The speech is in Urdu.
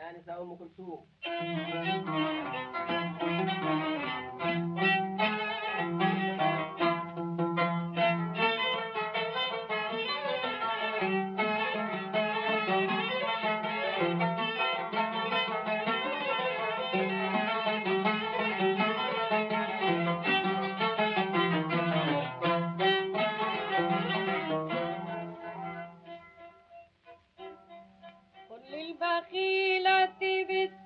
آنسة أم كلثوم ہیلتی ویت